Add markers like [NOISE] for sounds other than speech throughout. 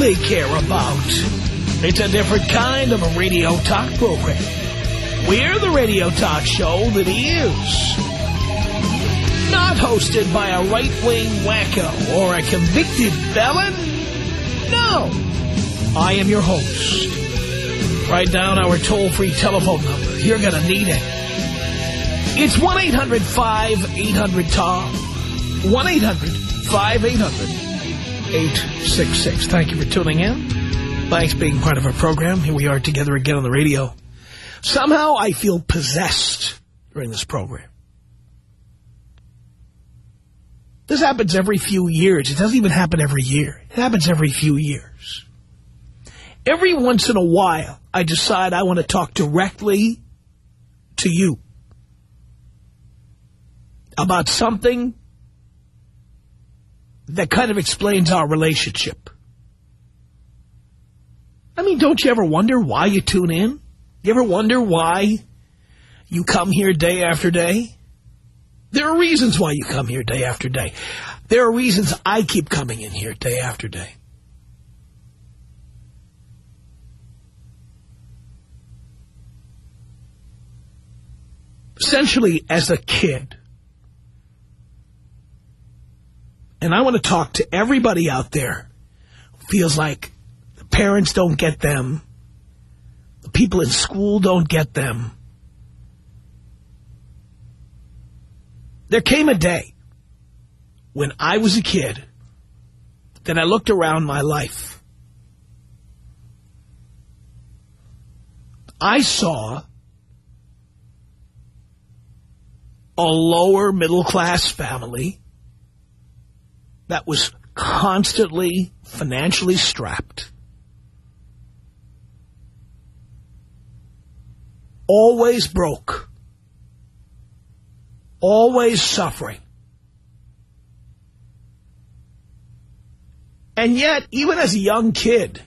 really care about. It's a different kind of a radio talk program. We're the radio talk show that is not hosted by a right-wing wacko or a convicted felon. No. I am your host. Write down our toll-free telephone number. You're going to need it. It's 1-800-5800-TOM. 1-800-5800-866. Thank you for tuning in. Thanks being part of our program. Here we are together again on the radio. Somehow I feel possessed during this program. This happens every few years. It doesn't even happen every year. It happens every few years. Every once in a while, I decide I want to talk directly to you about something that kind of explains our relationship. I mean, don't you ever wonder why you tune in? You ever wonder why you come here day after day? There are reasons why you come here day after day. There are reasons I keep coming in here day after day. Essentially, as a kid, and I want to talk to everybody out there who feels like the parents don't get them, the people in school don't get them. There came a day when I was a kid that I looked around my life. I saw a lower middle class family that was constantly financially strapped. Always broke. Always suffering. And yet, even as a young kid,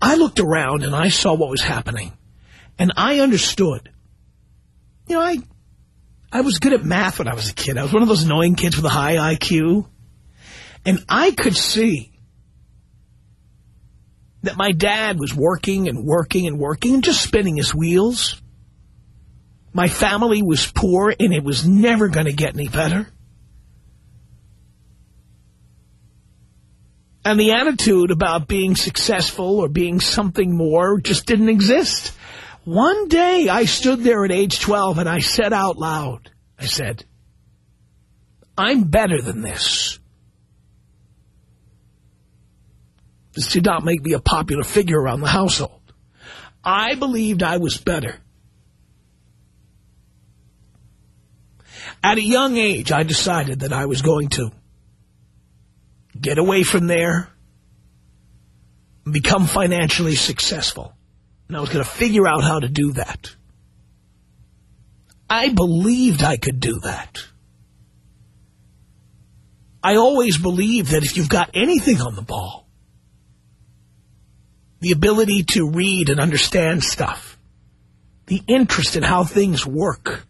I looked around and I saw what was happening. And I understood. You know, I I was good at math when I was a kid. I was one of those annoying kids with a high IQ. And I could see that my dad was working and working and working and just spinning his wheels. My family was poor and it was never going to get any better. And the attitude about being successful or being something more just didn't exist. One day I stood there at age 12 and I said out loud, I said, I'm better than this. This did not make me a popular figure around the household. I believed I was better. At a young age, I decided that I was going to get away from there, become financially successful. And I was going to figure out how to do that. I believed I could do that. I always believed that if you've got anything on the ball, the ability to read and understand stuff, the interest in how things work,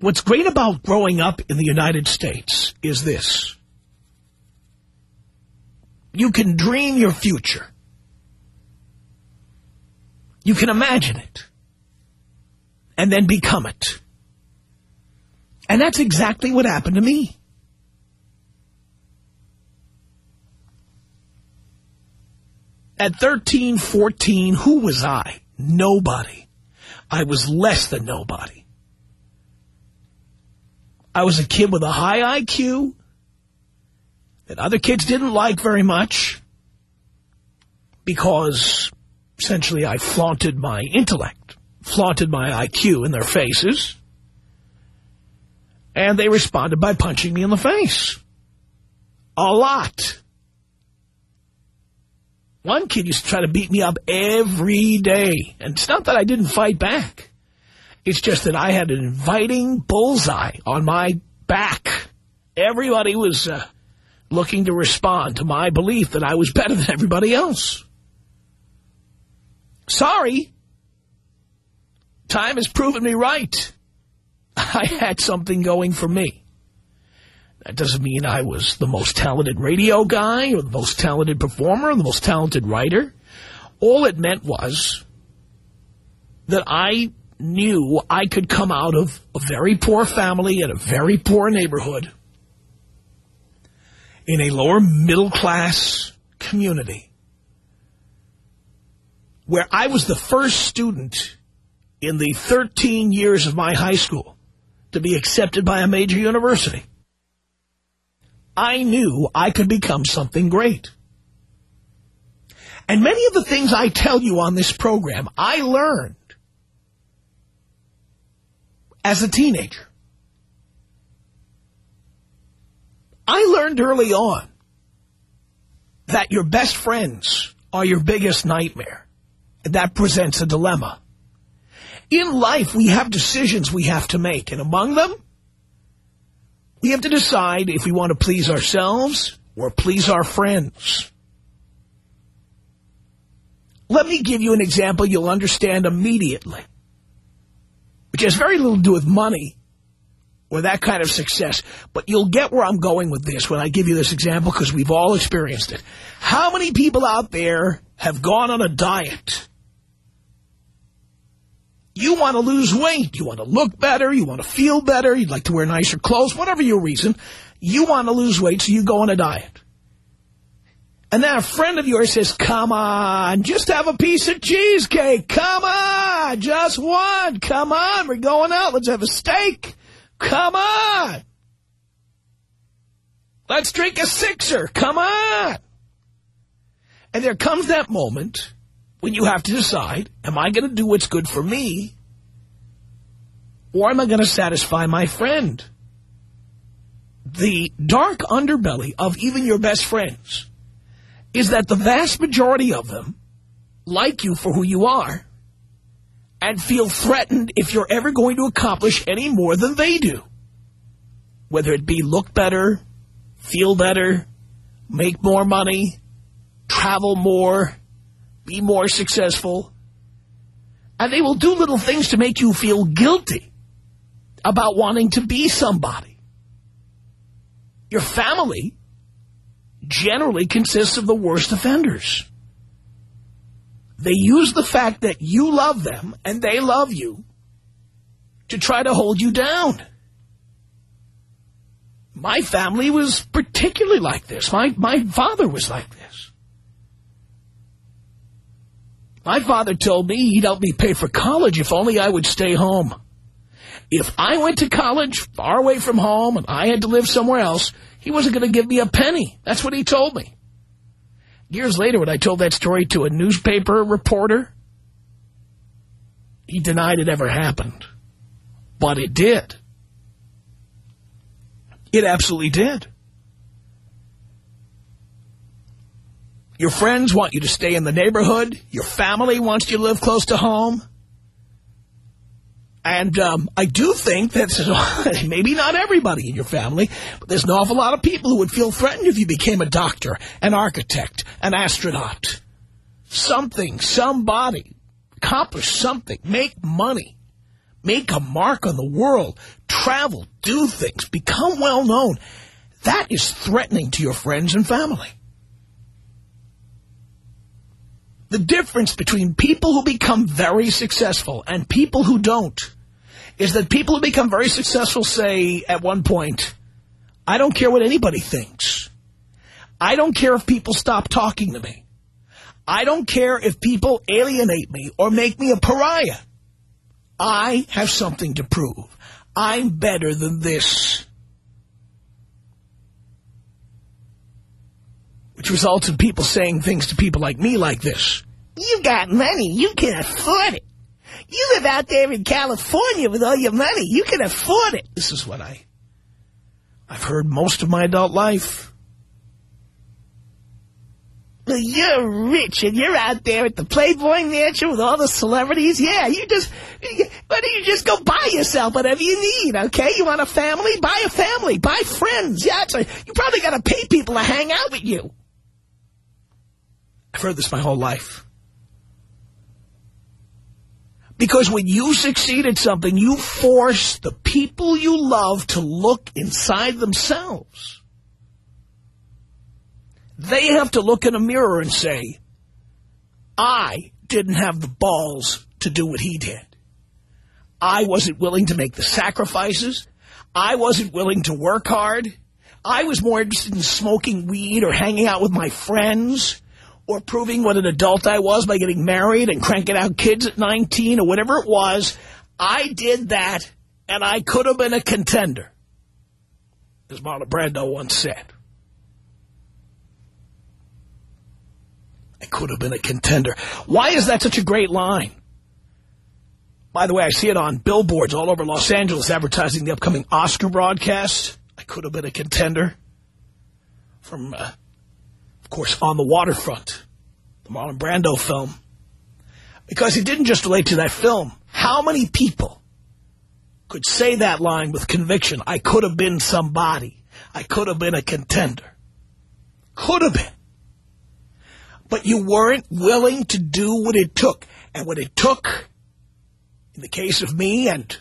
What's great about growing up in the United States is this. You can dream your future. You can imagine it. And then become it. And that's exactly what happened to me. At 13, 14, who was I? Nobody. I was less than nobody. I was a kid with a high IQ that other kids didn't like very much because essentially I flaunted my intellect, flaunted my IQ in their faces. And they responded by punching me in the face. A lot. One kid used to try to beat me up every day. And it's not that I didn't fight back. It's just that I had an inviting bullseye on my back. Everybody was uh, looking to respond to my belief that I was better than everybody else. Sorry. Time has proven me right. I had something going for me. That doesn't mean I was the most talented radio guy or the most talented performer or the most talented writer. All it meant was that I knew I could come out of a very poor family in a very poor neighborhood in a lower middle class community where I was the first student in the 13 years of my high school to be accepted by a major university. I knew I could become something great. And many of the things I tell you on this program, I learned as a teenager. I learned early on that your best friends are your biggest nightmare. That presents a dilemma. In life, we have decisions we have to make, and among them, we have to decide if we want to please ourselves or please our friends. Let me give you an example you'll understand immediately, which has very little to do with money or that kind of success. But you'll get where I'm going with this when I give you this example because we've all experienced it. How many people out there have gone on a diet you want to lose weight. You want to look better. You want to feel better. You'd like to wear nicer clothes. Whatever your reason, you want to lose weight, so you go on a diet. And then a friend of yours says, come on, just have a piece of cheesecake. Come on, just one. Come on, we're going out. Let's have a steak. Come on. Let's drink a sixer. Come on. And there comes that moment when you have to decide, am I going to do what's good for me or am I going to satisfy my friend? The dark underbelly of even your best friends is that the vast majority of them like you for who you are and feel threatened if you're ever going to accomplish any more than they do. Whether it be look better, feel better, make more money, travel more, be more successful. And they will do little things to make you feel guilty about wanting to be somebody. Your family generally consists of the worst offenders. They use the fact that you love them and they love you to try to hold you down. My family was particularly like this. My, my father was like this. My father told me he'd help me pay for college if only I would stay home. If I went to college far away from home and I had to live somewhere else, he wasn't going to give me a penny. That's what he told me. Years later, when I told that story to a newspaper reporter, he denied it ever happened. But it did. It absolutely did. Your friends want you to stay in the neighborhood. Your family wants you to live close to home. And um, I do think that [LAUGHS] maybe not everybody in your family, but there's an awful lot of people who would feel threatened if you became a doctor, an architect, an astronaut. Something, somebody, accomplish something, make money, make a mark on the world, travel, do things, become well known. That is threatening to your friends and family. The difference between people who become very successful and people who don't is that people who become very successful say at one point, I don't care what anybody thinks. I don't care if people stop talking to me. I don't care if people alienate me or make me a pariah. I have something to prove. I'm better than this. Which results in people saying things to people like me like this. You got money. You can afford it. You live out there in California with all your money. You can afford it. This is what I I've heard most of my adult life. Well, you're rich and you're out there at the Playboy Mansion with all the celebrities. Yeah, you just, why don't you just go buy yourself whatever you need, okay? You want a family? Buy a family. Buy friends. Yeah, a, you probably got to pay people to hang out with you. I've heard this my whole life. Because when you succeed at something, you force the people you love to look inside themselves. They have to look in a mirror and say, I didn't have the balls to do what he did. I wasn't willing to make the sacrifices. I wasn't willing to work hard. I was more interested in smoking weed or hanging out with my friends or proving what an adult I was by getting married and cranking out kids at 19 or whatever it was, I did that and I could have been a contender, as Marlon Brando once said. I could have been a contender. Why is that such a great line? By the way, I see it on billboards all over Los Angeles advertising the upcoming Oscar broadcast. I could have been a contender from uh, of course, On the Waterfront, the Marlon Brando film. Because he didn't just relate to that film. How many people could say that line with conviction? I could have been somebody. I could have been a contender. Could have been. But you weren't willing to do what it took. And what it took, in the case of me and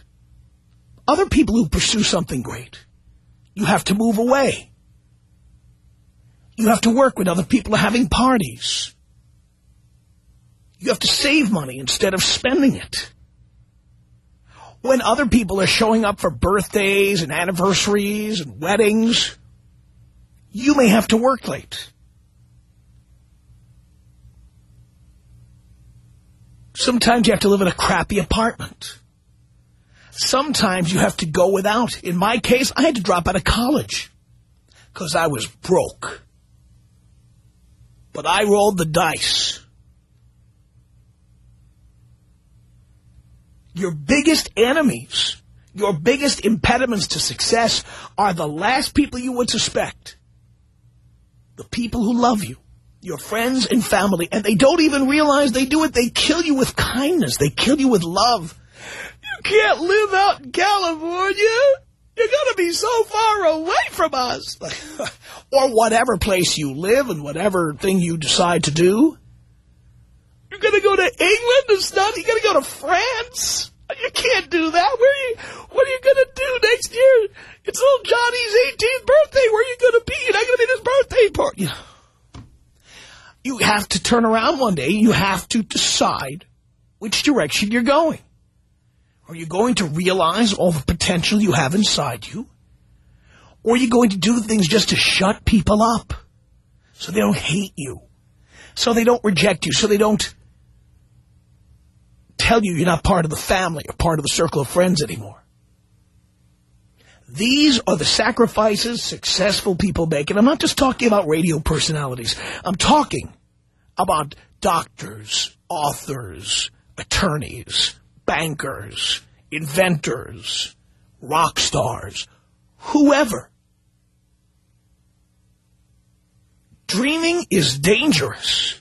other people who pursue something great, you have to move away. You have to work when other people are having parties. You have to save money instead of spending it. When other people are showing up for birthdays and anniversaries and weddings, you may have to work late. Sometimes you have to live in a crappy apartment. Sometimes you have to go without. In my case, I had to drop out of college because I was broke. But I rolled the dice. Your biggest enemies, your biggest impediments to success are the last people you would suspect. The people who love you, your friends and family, and they don't even realize they do it. They kill you with kindness. They kill you with love. You can't live out in California. You're going to be so far away from us. [LAUGHS] or whatever place you live and whatever thing you decide to do. You're going to go to England and study. You're going to go to France. You can't do that. Where are you, what are you going to do next year? It's little Johnny's 18th birthday. Where are you going to be? You're not going to be at his birthday party. You have to turn around one day. You have to decide which direction you're going. Are you going to realize all the potential you have inside you? Or are you going to do things just to shut people up so they don't hate you, so they don't reject you, so they don't tell you you're not part of the family or part of the circle of friends anymore? These are the sacrifices successful people make. And I'm not just talking about radio personalities. I'm talking about doctors, authors, attorneys, bankers, inventors, rock stars, whoever. Dreaming is dangerous.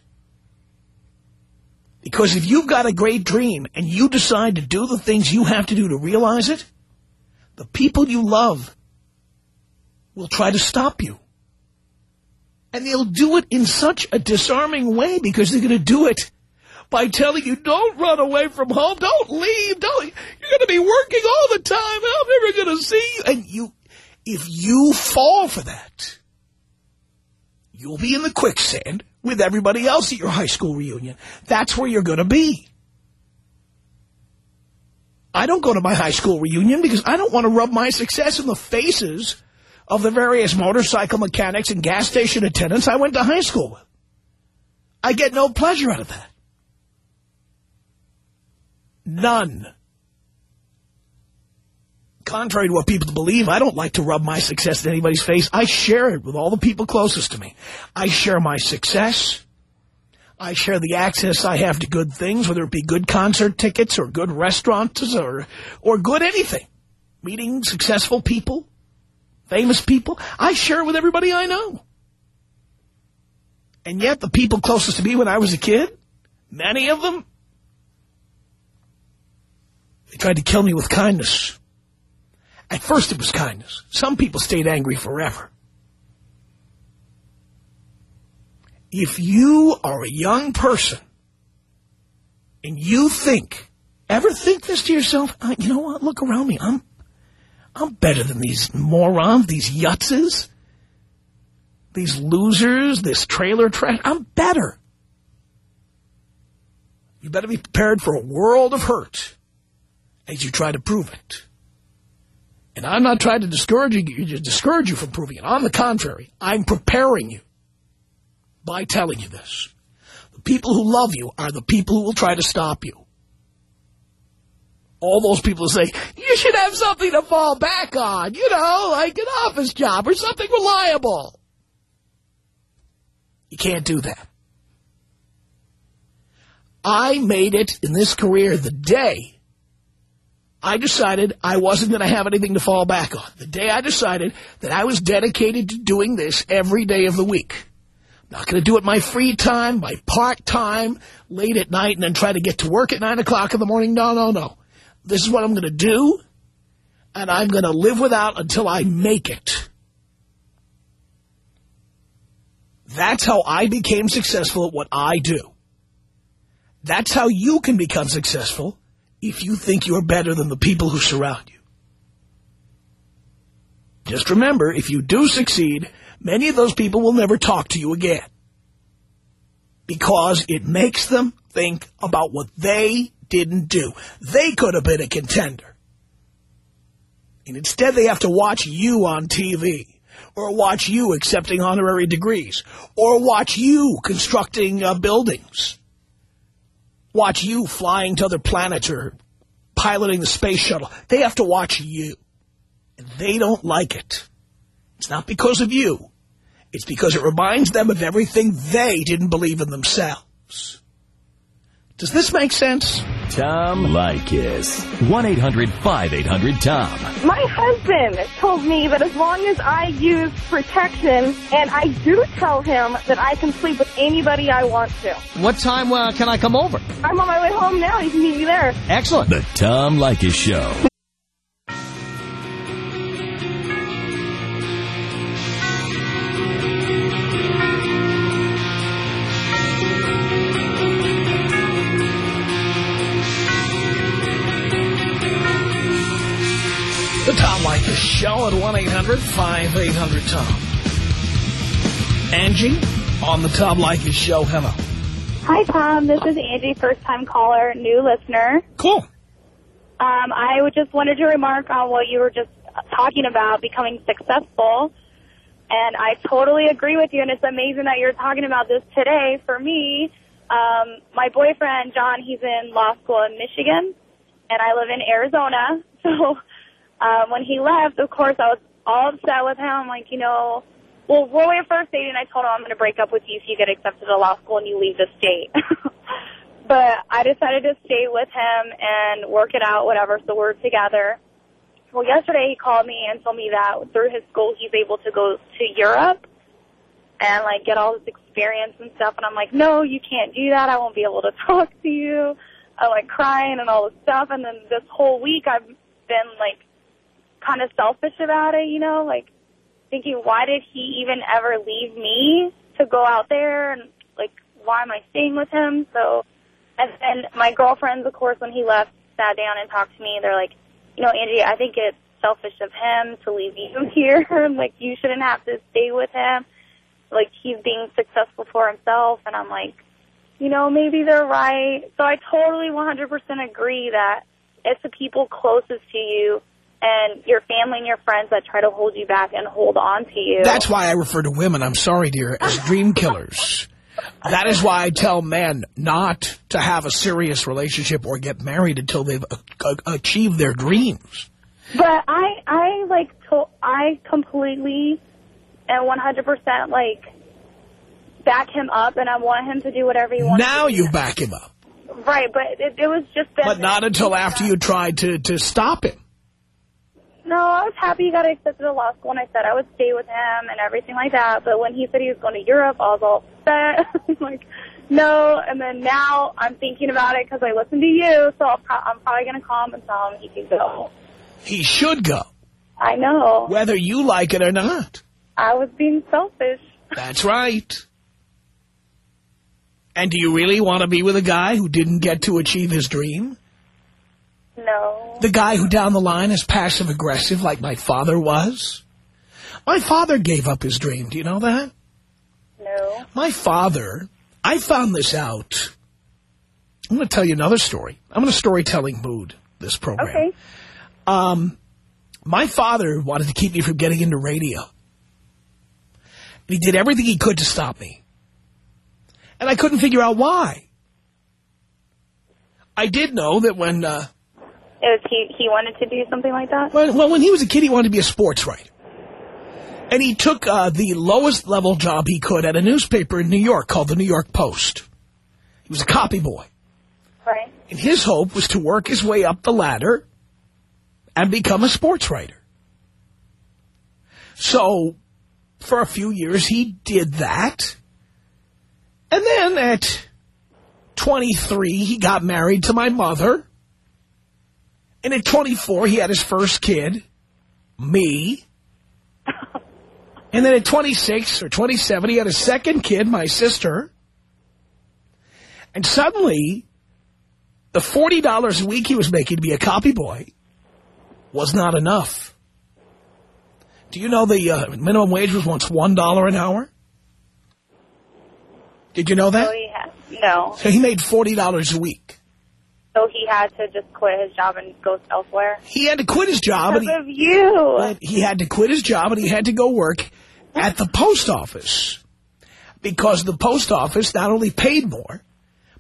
Because if you've got a great dream and you decide to do the things you have to do to realize it, the people you love will try to stop you. And they'll do it in such a disarming way because they're going to do it by telling you, don't run away from home, don't leave, don't, you're going to be working all the time, I'm never going to see you. And you, if you fall for that, you'll be in the quicksand with everybody else at your high school reunion. That's where you're going to be. I don't go to my high school reunion because I don't want to rub my success in the faces of the various motorcycle mechanics and gas station attendants I went to high school with. I get no pleasure out of that. None. Contrary to what people believe, I don't like to rub my success in anybody's face. I share it with all the people closest to me. I share my success. I share the access I have to good things, whether it be good concert tickets or good restaurants or, or good anything. Meeting successful people, famous people. I share it with everybody I know. And yet the people closest to me when I was a kid, many of them, they tried to kill me with kindness. At first it was kindness. Some people stayed angry forever. If you are a young person and you think, ever think this to yourself, uh, you know what, look around me, I'm, I'm better than these morons, these yutzes, these losers, this trailer trash, I'm better. You better be prepared for a world of hurt as you try to prove it. And I'm not trying to discourage you, discourage you from proving it. On the contrary, I'm preparing you by telling you this. The people who love you are the people who will try to stop you. All those people say, you should have something to fall back on, you know, like an office job or something reliable. You can't do that. I made it in this career the day I decided I wasn't going to have anything to fall back on. The day I decided that I was dedicated to doing this every day of the week. I'm not going to do it my free time, my part-time, late at night, and then try to get to work at 9 o'clock in the morning. No, no, no. This is what I'm going to do, and I'm going to live without until I make it. That's how I became successful at what I do. That's how you can become successful if you think you're better than the people who surround you. Just remember, if you do succeed, many of those people will never talk to you again. Because it makes them think about what they didn't do. They could have been a contender. And instead they have to watch you on TV, or watch you accepting honorary degrees, or watch you constructing uh, buildings, watch you flying to other planets or piloting the space shuttle. They have to watch you. And they don't like it. It's not because of you. It's because it reminds them of everything they didn't believe in themselves. Does this make sense? Tom Leykis. 1-800-5800-TOM. My husband told me that as long as I use protection, and I do tell him that I can sleep with anybody I want to. What time uh, can I come over? I'm on my way home now. You can meet me there. Excellent. The Tom Leykis Show. At 1-800-5800-TOM. Angie, on the Tom Leykis Show. Hello. Hi, Tom. This is Angie, first-time caller, new listener. Cool. Um, I would just wanted to remark on what you were just talking about, becoming successful. And I totally agree with you, and it's amazing that you're talking about this today. For me, um, my boyfriend, John, he's in law school in Michigan, and I live in Arizona. [LAUGHS] So um, when he left, of course, I was all upset with him. Like, you know, well, when we were first dating, I told him I'm going to break up with you if you get accepted to law school and you leave the state. [LAUGHS] but I decided to stay with him and work it out, whatever, so we're together. Well, yesterday he called me and told me that through his school he's able to go to Europe and, like, get all this experience and stuff. And I'm like, no, you can't do that. I won't be able to [LAUGHS] talk to you. I'm, like, crying and all this stuff. And then this whole week I've been, like, kind of selfish about it, you know, like thinking, why did he even ever leave me to go out there and like, why am I staying with him? So, and my girlfriends, of course, when he left, sat down and talked to me. They're like, you know, Angie, I think it's selfish of him to leave you [LAUGHS] here. like, you shouldn't have to stay with him. Like, he's being successful for himself. And I'm like, you know, maybe they're right. So I totally 100% agree that it's the people closest to you and your family and your friends that try to hold you back and hold on to you. That's why I refer to women, I'm sorry, dear, as dream killers. That is why I tell men not to have a serious relationship or get married until they've achieved their dreams. But I, I like, to, I completely and 100% like back him up, and I want him to do whatever he wants. Now you back him up. Right, but it, it was just. that. But not until after you tried to to stop him. No, I was happy he got accepted to law school, and I said I would stay with him and everything like that. But when he said he was going to Europe, I was all upset. [LAUGHS] I'm like, no. And then now I'm thinking about it because I listened to you, so I'll pro I'm probably going to call him and tell him he can go. He should go, I know. whether you like it or not. I was being selfish. That's right. And do you really want to be with a guy who didn't get to achieve his dream? No. The guy who down the line is passive-aggressive like my father was? My father gave up his dream. Do you know that? No. My father, I found this out. I'm going to tell you another story. I'm in a storytelling mood, this program. Okay. Um, my father wanted to keep me from getting into radio. And he did everything he could to stop me. And I couldn't figure out why. I did know that when, uh, It was he. He wanted to do something like that. when, well, when he was a kid, he wanted to be a sports writer. And he took uh, the lowest level job he could at a newspaper in New York called the New York Post. He was a copy boy. Right. And his hope was to work his way up the ladder and become a sports writer. So, for a few years, he did that. And then at 23, he got married to my mother. And at 24, he had his first kid, me. [LAUGHS] And then at 26 or 27, he had a second kid, my sister. And suddenly, the $40 a week he was making to be a copy boy was not enough. Do you know the uh, minimum wage was once $1 an hour? Did you know that? He had no. So he made $40 a week. So he had to just quit his job and go elsewhere. He had to quit his job and Because he, of you. he had to quit his job and he had to go work at the post office. Because the post office not only paid more,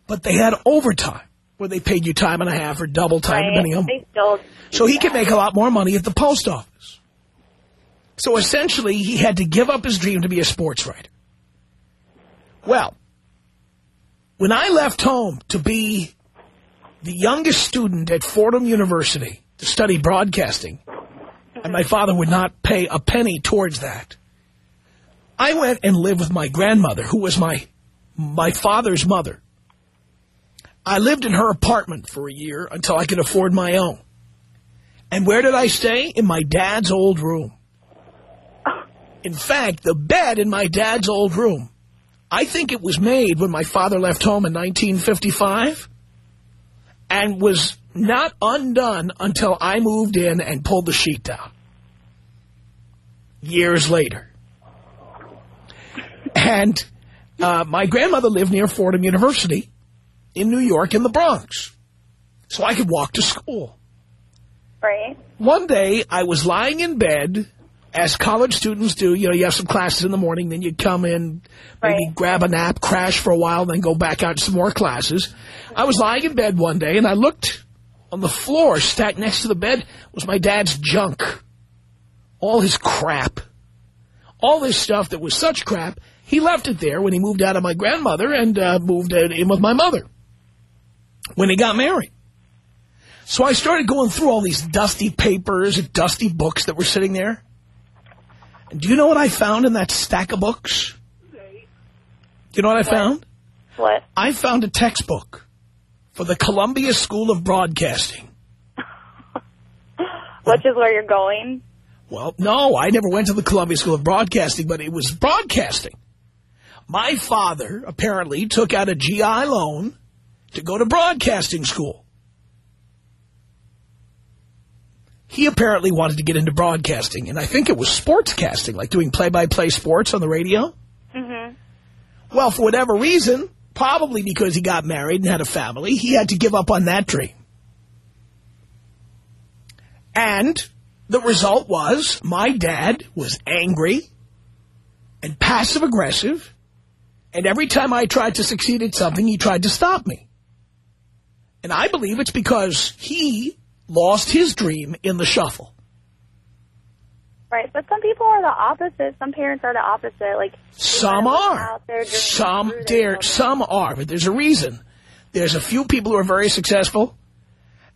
but they had overtime where they paid you time and a half or double time Right. depending on They still. So he could make a lot more money at the post office. So essentially, he had to give up his dream to be a sports writer. Well, when I left home to be the youngest student at Fordham University to study broadcasting, and my father would not pay a penny towards that, I went and lived with my grandmother, who was my my father's mother. I lived in her apartment for a year until I could afford my own. And where did I stay? In my dad's old room. In fact, the bed in my dad's old room, I think it was made when my father left home in 1955 and was not undone until I moved in and pulled the sheet down. Years later. And uh, my grandmother lived near Fordham University in New York in the Bronx. So I could walk to school. Right. One day, I was lying in bed, as college students do. You know, you have some classes in the morning, then you come in, maybe Right. grab a nap, crash for a while, then go back out to some more classes. I was lying in bed one day, and I looked on the floor, stacked next to the bed, was my dad's junk. All his crap. All this stuff that was such crap, he left it there when he moved out of my grandmother and uh, moved in with my mother when he got married. So I started going through all these dusty papers and dusty books that were sitting there. Do you know what I found in that stack of books? Do you know what I found? What? I found a textbook for the Columbia School of Broadcasting. [LAUGHS] Which is where you're going? Well, no, I never went to the Columbia School of Broadcasting, but it was broadcasting. My father apparently took out a GI loan to go to broadcasting school. He apparently wanted to get into broadcasting, and I think it was sportscasting, like doing play-by-play sports on the radio. Mm-hmm. Well, for whatever reason, probably because he got married and had a family, he had to give up on that dream. And the result was my dad was angry and passive-aggressive, and every time I tried to succeed at something, he tried to stop me. And I believe it's because he lost his dream in the shuffle. Right, but some people are the opposite. Some parents are the opposite. Like Some are. out there just Some dare. Some are. But there's a reason. There's a few people who are very successful,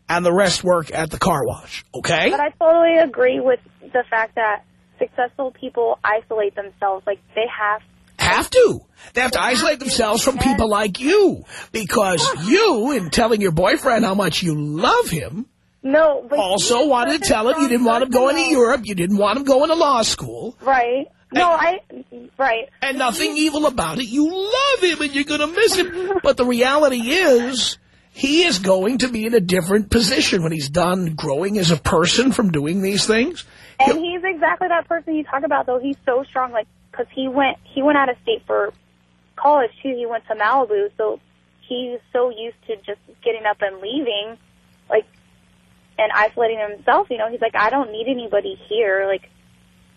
and the rest work at the car wash, okay? But I totally agree with the fact that successful people isolate themselves. Like, they have have to. They have to isolate themselves from people like you. Because you, in telling your boyfriend how much you love him, no, but also wanted to tell him you didn't want him going to Europe, you didn't want him going to law school. Right. No, I, right. And nothing evil about it. You love him and you're going to miss him. [LAUGHS] but the reality is, he is going to be in a different position when he's done growing as a person from doing these things. And He'll, he's exactly that person you talk about, though. He's so strong. Like, because he went he went out of state for college too. He went to Malibu, so he's so used to just getting up and leaving, like, and isolating himself. You know, he's like, I don't need anybody here. Like,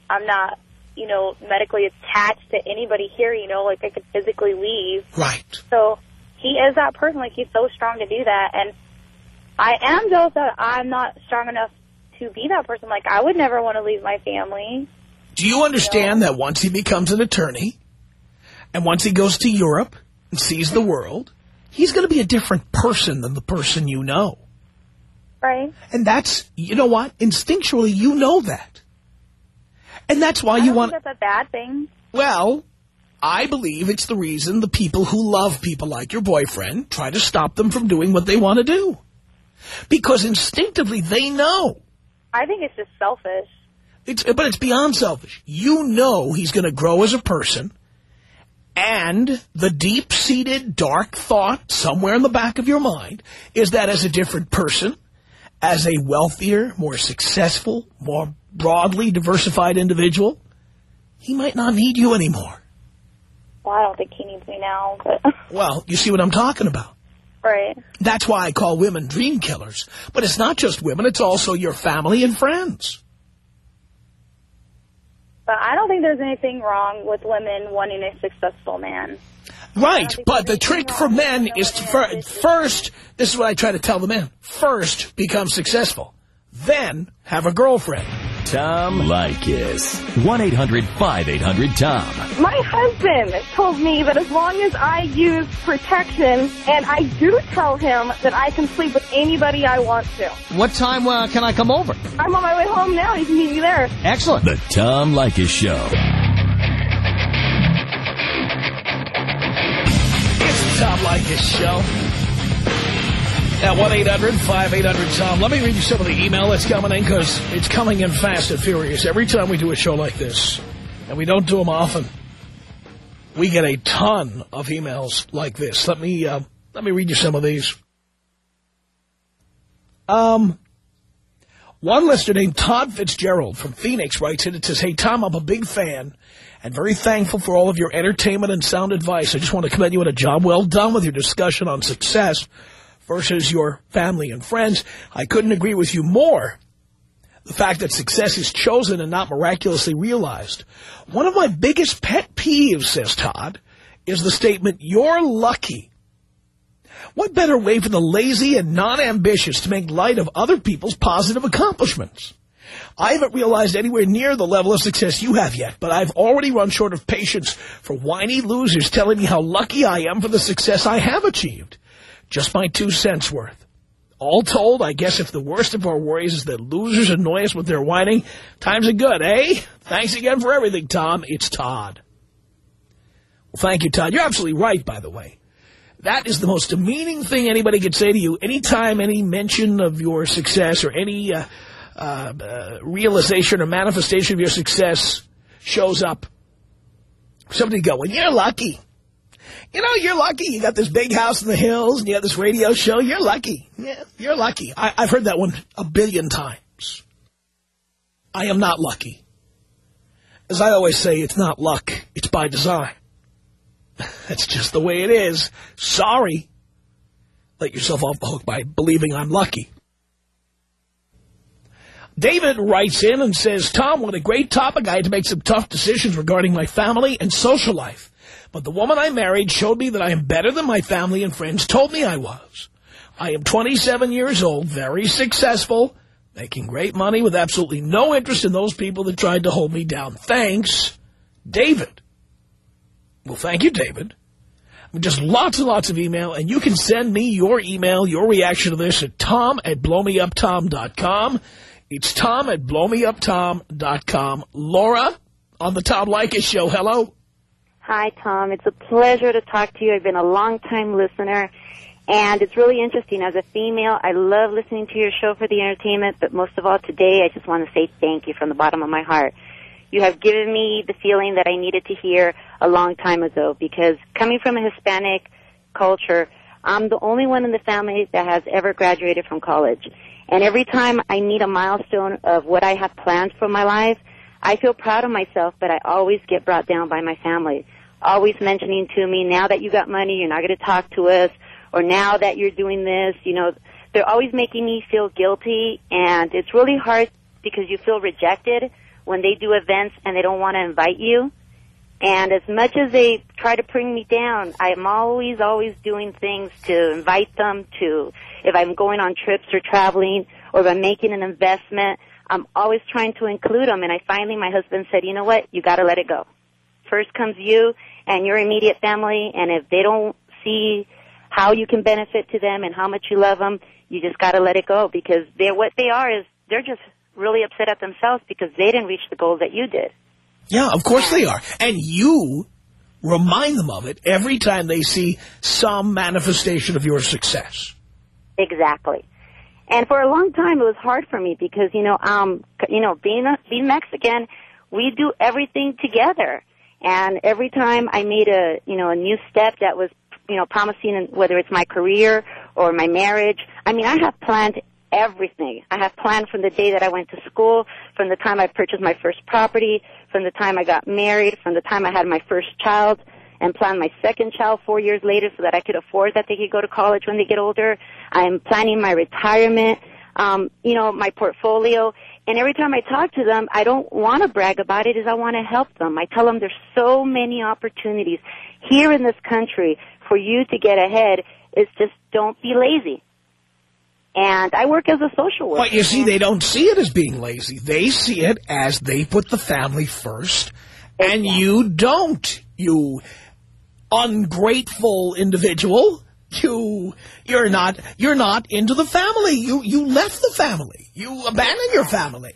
I'm not, you know, medically attached to anybody here. You know, like I could physically leave. Right. So he is that person. Like he's so strong to do that, and I am jealous that I'm not strong enough to be that person. Like I would never want to leave my family. Do you understand that once he becomes an attorney, and once he goes to Europe and sees the world, he's going to be a different person than the person you know. Right. And that's, you know what? Instinctually, you know that. And that's why you want... that's a bad thing. Well, I believe it's the reason the people who love people like your boyfriend try to stop them from doing what they want to do. Because instinctively, they know. I think it's just selfish. It's, but it's beyond selfish. You know he's going to grow as a person, and the deep-seated dark thought somewhere in the back of your mind is that as a different person, as a wealthier, more successful, more broadly diversified individual, he might not need you anymore. Well, I don't think he needs me now. But [LAUGHS] well, you see what I'm talking about. Right. That's why I call women dream killers. But it's not just women, it's also your family and friends. But I don't think there's anything wrong with women wanting a successful man. Right, but the trick for men is to first, this is what I try to tell the men, first become successful, then have a girlfriend. Tom Leykis. 1-800-5800-TOM. My husband told me that as long as I use protection, and I do tell him that I can sleep with anybody I want to. What time uh, can I come over? I'm on my way home now. You can meet me there. Excellent. The Tom Leykis Show. Tom Leykis Show. At 1-800-5800-TOM. Let me read you some of the email that's coming in because it's coming in fast and furious. Every time we do a show like this, and we don't do them often, we get a ton of emails like this. Let me uh, let me read you some of these. Um, one listener named Todd Fitzgerald from Phoenix writes in. It says, Hey, Tom, I'm a big fan and very thankful for all of your entertainment and sound advice. I just want to commend you on a job well done with your discussion on success versus your family and friends. I couldn't agree with you more. The fact that success is chosen and not miraculously realized. One of my biggest pet peeves, says Todd, is the statement, you're lucky. What better way for the lazy and non-ambitious to make light of other people's positive accomplishments? I haven't realized anywhere near the level of success you have yet, but I've already run short of patience for whiny losers telling me how lucky I am for the success I have achieved. Just my two cents worth. All told, I guess if the worst of our worries is that losers annoy us with their whining, times are good, eh? Thanks again for everything, Tom. It's Todd. Well, thank you, Todd. You're absolutely right, by the way. That is the most demeaning thing anybody could say to you. Anytime any mention of your success or any uh, uh, uh, realization or manifestation of your success shows up, somebody go, well, you're lucky. You know, you're lucky. You got this big house in the hills and you have this radio show. You're lucky. Yeah, you're lucky. I, I've heard that one a billion times. I am not lucky. As I always say, it's not luck. It's by design. [LAUGHS] That's just the way it is. Sorry. Let yourself off the hook by believing I'm lucky. David writes in and says, Tom, what a great topic. I had to make some tough decisions regarding my family and social life. But the woman I married showed me that I am better than my family and friends told me I was. I am 27 years old, very successful, making great money with absolutely no interest in those people that tried to hold me down. Thanks, David. Well, thank you, David. Just lots and lots of email, and you can send me your email, your reaction to this at tom at blowmeuptom.com. It's tom at blowmeuptom.com. Laura on the Tom Leykis show. Hello. Hi, Tom. It's a pleasure to talk to you. I've been a long-time listener, and it's really interesting. As a female, I love listening to your show for the entertainment, but most of all today, I just want to say thank you from the bottom of my heart. You have given me the feeling that I needed to hear a long time ago because coming from a Hispanic culture, I'm the only one in the family that has ever graduated from college. And every time I need a milestone of what I have planned for my life, I feel proud of myself, but I always get brought down by my family. Always mentioning to me, now that you got money, you're not going to talk to us, or now that you're doing this, you know, they're always making me feel guilty, and it's really hard because you feel rejected when they do events and they don't want to invite you. And as much as they try to bring me down, I'm always, always doing things to invite them to, if I'm going on trips or traveling, or if I'm making an investment, I'm always trying to include them. And I finally, my husband said, you know what, you gotta let it go. First comes you and your immediate family, and if they don't see how you can benefit to them and how much you love them, you just gotta let it go because they're what they are is they're just really upset at themselves because they didn't reach the goals that you did. Yeah, of course they are. And you remind them of it every time they see some manifestation of your success. Exactly. And for a long time, it was hard for me because, you know, um, you know, being a, being Mexican, we do everything together. And every time I made a, you know, a new step that was, you know, promising, whether it's my career or my marriage, I mean, I have planned everything. I have planned from the day that I went to school, from the time I purchased my first property, from the time I got married, from the time I had my first child, and planned my second child four years later so that I could afford that they could go to college when they get older. I'm planning my retirement, um, you know, my portfolio. And every time I talk to them, I don't want to brag about it, is I want to help them. I tell them there's so many opportunities here in this country for you to get ahead. It's just don't be lazy. And I work as a social worker. But you see, they don't see it as being lazy. They see it as they put the family first, and you don't. You ungrateful individual. You, you're not, you're not into the family. You, you left the family. You abandoned your family.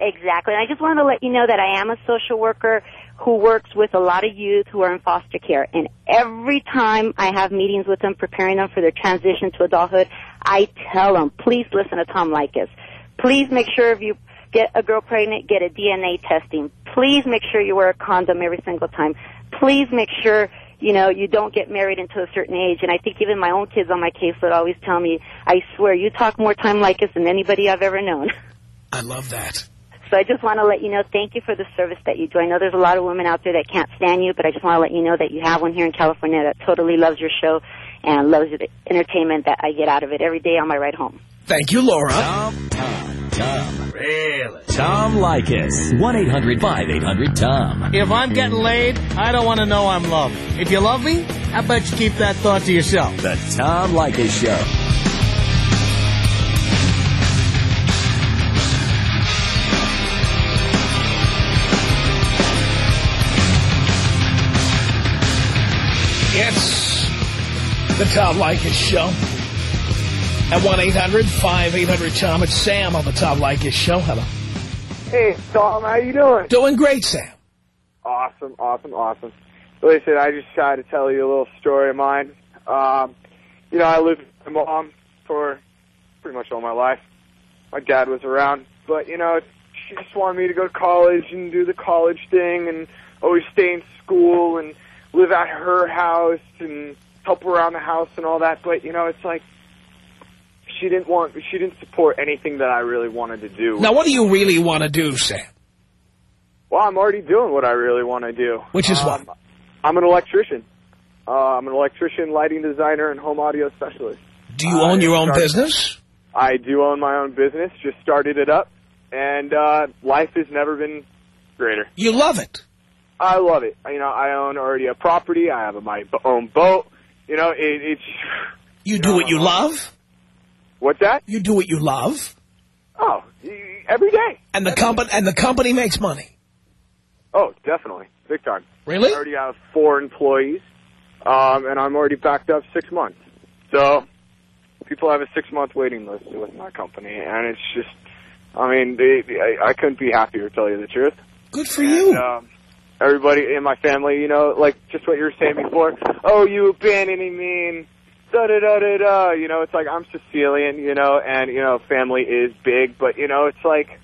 Exactly. And I just wanted to let you know that I am a social worker who works with a lot of youth who are in foster care. And every time I have meetings with them, preparing them for their transition to adulthood, I tell them, please listen to Tom Leykis. Please make sure if you get a girl pregnant, get a DNA testing. Please make sure you wear a condom every single time. Please make sure you know, you don't get married until a certain age. And I think even my own kids on my caseload always tell me, I swear, you talk more time like us than anybody I've ever known. [LAUGHS] I love that. So I just want to let you know, thank you for the service that you do. I know there's a lot of women out there that can't stand you, but I just want to let you know that you have one here in California that totally loves your show and loads of entertainment that I get out of it every day on my ride home. Thank you, Laura. Tom, Tom, Tom. Really? Tom Leykis. 1-800-5800-TOM. If I'm getting laid, I don't want to know I'm loved. If you love me, I bet you keep that thought to yourself. The Tom Leykis Show. The Tom Leykis Show. At 1-800-5800-TOM. It's Sam on the Tom Leykis Show. Hello. Hey, Tom, how you doing? Doing great, Sam. Awesome, awesome, awesome. Listen, I said, I just tried to tell you a little story of mine. Um, you know, I lived with my mom for pretty much all my life. My dad was around, but, you know, she just wanted me to go to college and do the college thing and always stay in school and live at her house and help around the house and all that. But, you know, it's like, she didn't want, she didn't support anything that I really wanted to do. Now, what do you really want to do, Sam? Well, I'm already doing what I really want to do. Which is Um, what? I'm an electrician. Uh, I'm an electrician, lighting designer, and home audio specialist. Do you own I your own started- business? I do own my own business. Just started it up, and uh, life has never been greater. You love it. I love it. You know, I own already a property. I have my own boat. You know, it, it's You do what you love. what's that? You do what you love. Oh, every day. And the company and the company makes money. Oh, definitely, big time. Really? I already have four employees, um, and I'm already backed up six months. So people have a six month waiting list with my company, and it's just, I mean, they, I, I couldn't be happier, to tell you the truth. Good for you. Um, everybody in my family, you know, like just what you were saying before. Oh, you abandoning me and da da da da da. You know, it's like I'm Sicilian, you know, and you know, family is big, but you know, it's like,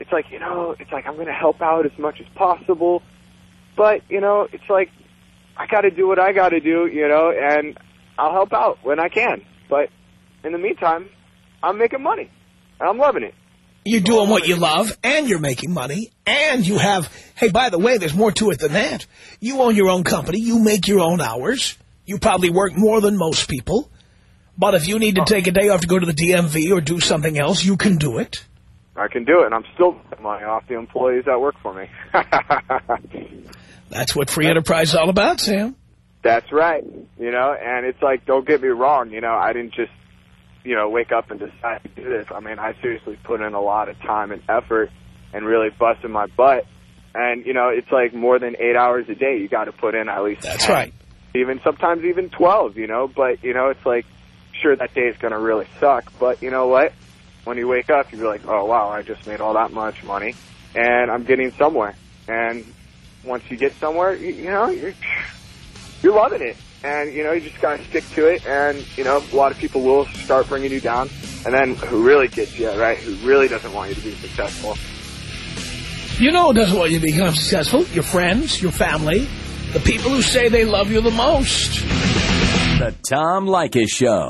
it's like you know, it's like I'm gonna help out as much as possible, but you know, it's like I got to do what I got to do, you know, and I'll help out when I can. But in the meantime, I'm making money, and I'm loving it. You're doing what you love, and you're making money, and you have, hey, by the way, there's more to it than that. You own your own company. You make your own hours. You probably work more than most people. But if you need to take a day off to go to the DMV or do something else, you can do it. I can do it, and I'm still making money off the employees that work for me. [LAUGHS] That's what free enterprise is all about, Sam. That's right. You know, and it's like, don't get me wrong, you know, I didn't just, you know, wake up and decide to do this. I mean, I seriously put in a lot of time and effort and really busted my butt. And, you know, it's like more than eight hours a day you got to put in at least That's 10, right. Even sometimes even 12, you know, but, you know, it's like, sure, that day is going to really suck. But you know what? When you wake up, you're like, oh, wow, I just made all that much money and I'm getting somewhere. And once you get somewhere, you, you know, you're, you're loving it. And, you know, you just got to stick to it. And, you know, a lot of people will start bringing you down. And then who really gets you, right? Who really doesn't want you to be successful. You know who doesn't want you to become successful? Your friends, your family, the people who say they love you the most. The Tom Leykis Show.